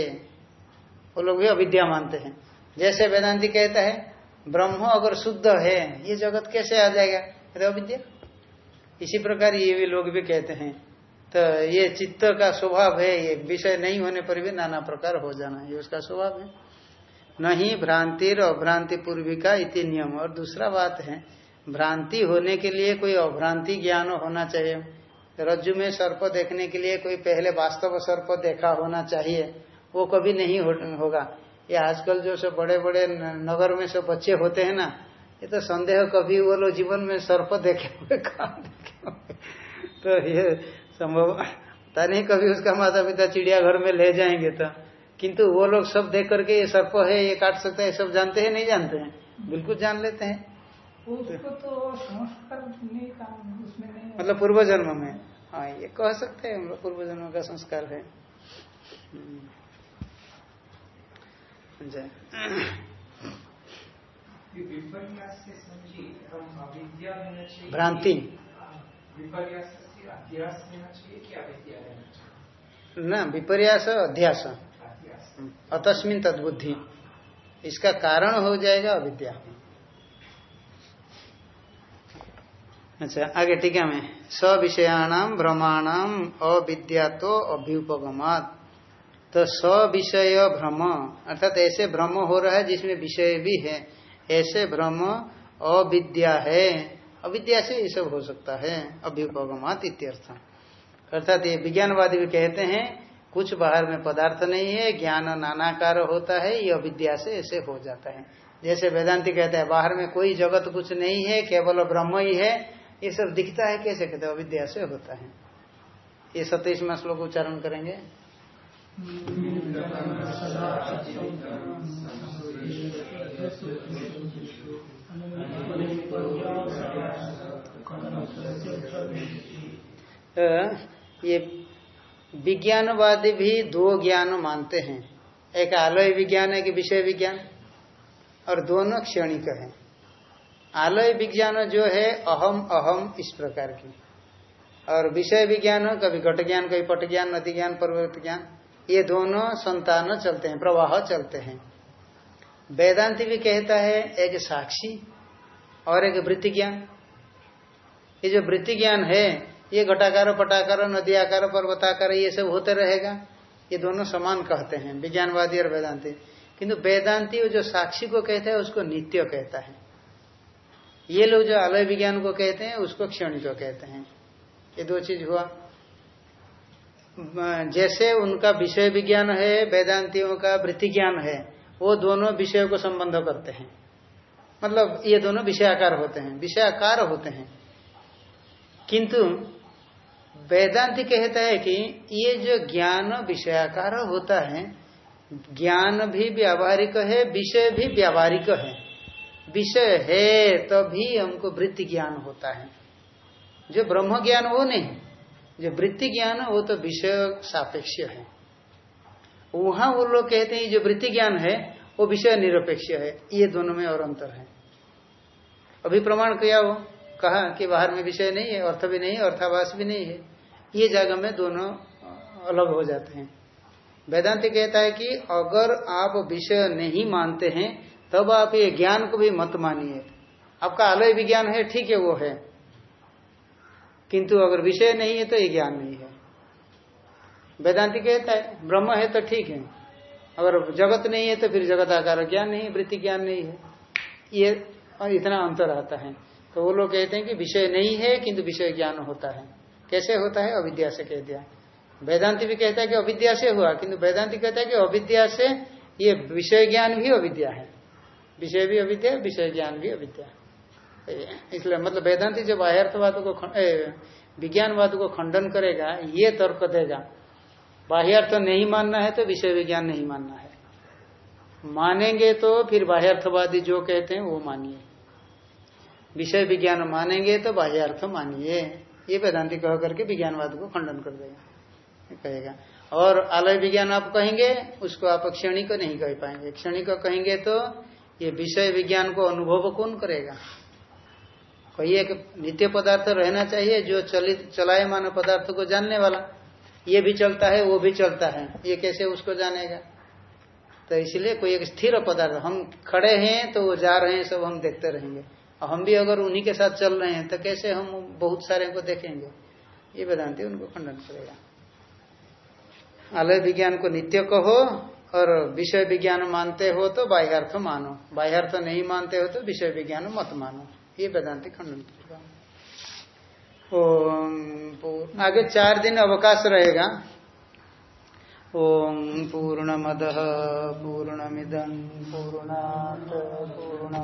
वो लोग भी अविद्या मानते हैं। जैसे वेदांति कहता है ब्रह्म अगर शुद्ध है ये जगत कैसे आ जाएगा? तो अविद्या इसी प्रकार ये भी लोग भी कहते हैं तो ये चित्त का स्वभाव है ये विषय नहीं होने पर भी नाना प्रकार हो जाना ये उसका स्वभाव है। नहीं भ्रांति और अभ्रांति पूर्विका इति नियम। और दूसरा बात है भ्रांति होने के लिए कोई अभ्रांति ज्ञान होना चाहिए। रज्जु में सर्प देखने के लिए कोई पहले वास्तव सर्प देखा होना चाहिए वो कभी नहीं हो, होगा। ये आजकल जो सब बड़े बड़े नगर में सब बच्चे होते हैं ना ये तो संदेह कभी वो लोग जीवन में सर्प देखे हुए देखे तो ये संभव पता नहीं कभी उसका माता पिता चिड़ियाघर में ले जाएँगे तो। किंतु वो लोग सब देख करके ये सर्प है ये काट सकते हैं सब जानते हैं नहीं जानते हैं? बिल्कुल जान लेते हैं। उसको तो संस्कार उसमें नहीं मतलब पूर्व जन्म में। हाँ ये कह सकते हैं हम लोग पूर्व जन्म का संस्कार है। हम्म। भ्रांति। न विपर्यास अध्यास। अतस्मिन तदबुद्धि। इसका कारण हो जाएगा अविद्या। अच्छा आगे टीका में। स विषयाणाम भ्रमाणाम अविद्या तो अभ्युपगमात। तो स विषय भ्रम, अर्थात ऐसे भ्रम हो रहा है जिसमें विषय भी है। ऐसे भ्रम अविद्या है। अविद्या से ये सब हो सकता है। अभ्युपगमात इत्यर्थ। अर्थात ये विज्ञानवादी भी कहते हैं, कुछ बाहर में पदार्थ नहीं है, ज्ञान नानाकार होता है, ये अविद्या से ऐसे हो जाता है। जैसे वेदांति कहते हैं, बाहर में कोई जगत कुछ नहीं है, केवल ब्रह्म ही है, ये सब दिखता है, कैसे कहते अविद्या से होता है। ये सतीसवा श्लोक उच्चारण करेंगे। ये विज्ञानवादी भी दो ज्ञान मानते हैं। एक आलय विज्ञान है कि विषय विज्ञान, और दोनों क्षणिक है। आलय विज्ञान जो है, अहम अहम इस प्रकार की। और विषय विज्ञान, कभी घट ज्ञान, कभी पट ज्ञान, नदी ज्ञान, पर्वत ज्ञान ये दोनों संतान चलते हैं, प्रवाह चलते हैं। वेदांति भी कहता है, एक साक्षी और एक वृत्ति ज्ञान ये जो वृत्ति ज्ञान है, ये घटाकार, पटाकार नदी आकार पर्वताकार, ये सब होते रहेगा। ये दोनों समान कहते हैं, विज्ञानवादी और वेदांति। किंतु वेदांति जो साक्षी को कहता है, उसको नित्य कहता है। ये लोग जो आलय विज्ञान को कहते हैं, उसको क्षणिक कहते हैं। ये दो चीज़ हुआ। जैसे उनका विषय विज्ञान है, वेदांतियों का वृत्ति ज्ञान है, वो दोनों विषयों को संबंध करते हैं। मतलब ये दोनों विषयाकार होते हैं, विषयाकार होते हैं। किंतु वेदांति कहता है कि ये जो ज्ञान विषयाकार होता है, ज्ञान भी व्यावहारिक है, विषय भी व्यावहारिक है। विषय है, तभी तो हमको वृत्ति ज्ञान होता है। जो ब्रह्म ज्ञान वो नहीं जो वृत्ति ज्ञान वो तो विषय सापेक्ष है। वहाँ वो लोग कहते हैं जो वृत्ति ज्ञान है, वो विषय निरपेक्ष है। ये दोनों में और अंतर है। अभी प्रमाण किया वो, कहा कि बाहर में विषय नहीं है, अर्थ भी नहीं है अर्थावास भी नहीं है। ये जगह में दोनों अलग हो जाते हैं। वेदांत कहता है कि अगर आप विषय नहीं मानते हैं, तब आप ये ज्ञान को भी मत मानिए। आपका आलय विज्ञान है, ठीक है, वो है। किंतु अगर विषय नहीं है तो ये ज्ञान नहीं है। वेदांति कहता है, ब्रह्म है तो ठीक है। अगर जगत नहीं है तो फिर जगत आकार ज्ञान नहीं है, वृत्ति ज्ञान नहीं है। ये इतना अंतर आता है। तो वो लोग कहते हैं कि विषय नहीं है, किंतु विषय ज्ञान होता है। कैसे होता है? अविद्या से कह दिया। वेदांति भी कहता है कि अविद्या से हुआ, किंतु वेदांति कहता है कि अविद्या से ये विषय ज्ञान भी अविद्या है। विषय भी अविद्या, विषय ज्ञान भी अविद्या। इसलिए मतलब वेदांति जो बाह्यार्थवाद को विज्ञानवाद को खंडन करेगा, ये तर्क देगा। बाह्यार्थ नहीं मानना है तो विषय विज्ञान नहीं मानना है। मानेंगे तो फिर बाह्यार्थवादी जो कहते हैं वो मानिए। विषय विज्ञान मानेंगे तो बाह्यार्थ मानिए। ये वेदांति कह करके विज्ञानवाद को खंडन कर देगा। कहेगा। और आलय विज्ञान आप कहेंगे, उसको आप क्षणिक नहीं कह पाएँगे। क्षणिक कहेंगे तो ये विषय विज्ञान को अनुभव कौन करेगा? कोई एक नित्य पदार्थ रहना चाहिए, जो चलित, चलायमान पदार्थ को जानने वाला। ये भी चलता है, वो भी चलता है। ये कैसे उसको जानेगा? तो इसलिए कोई एक स्थिर पदार्थ, हम खड़े हैं तो वो जा रहे हैं, सब हम देखते रहेंगे। और हम भी अगर उन्हीं के साथ चल रहे हैं तो कैसे हम बहुत सारे को देखेंगे? ये वेदांति उनको खंडन करेगा। आलय विज्ञान को नित्य कहो, और विषय विज्ञान मानते हो तो बाह्यार्थ मानो। बाह्यार्थ नहीं मानते हो तो विषय विज्ञान मत मानो। ये वेदांति खंडन ओम आगे चार दिन अवकाश रहेगा। ओम पूर्ण मद पूर्ण मिदन पूर्णा पूर्ण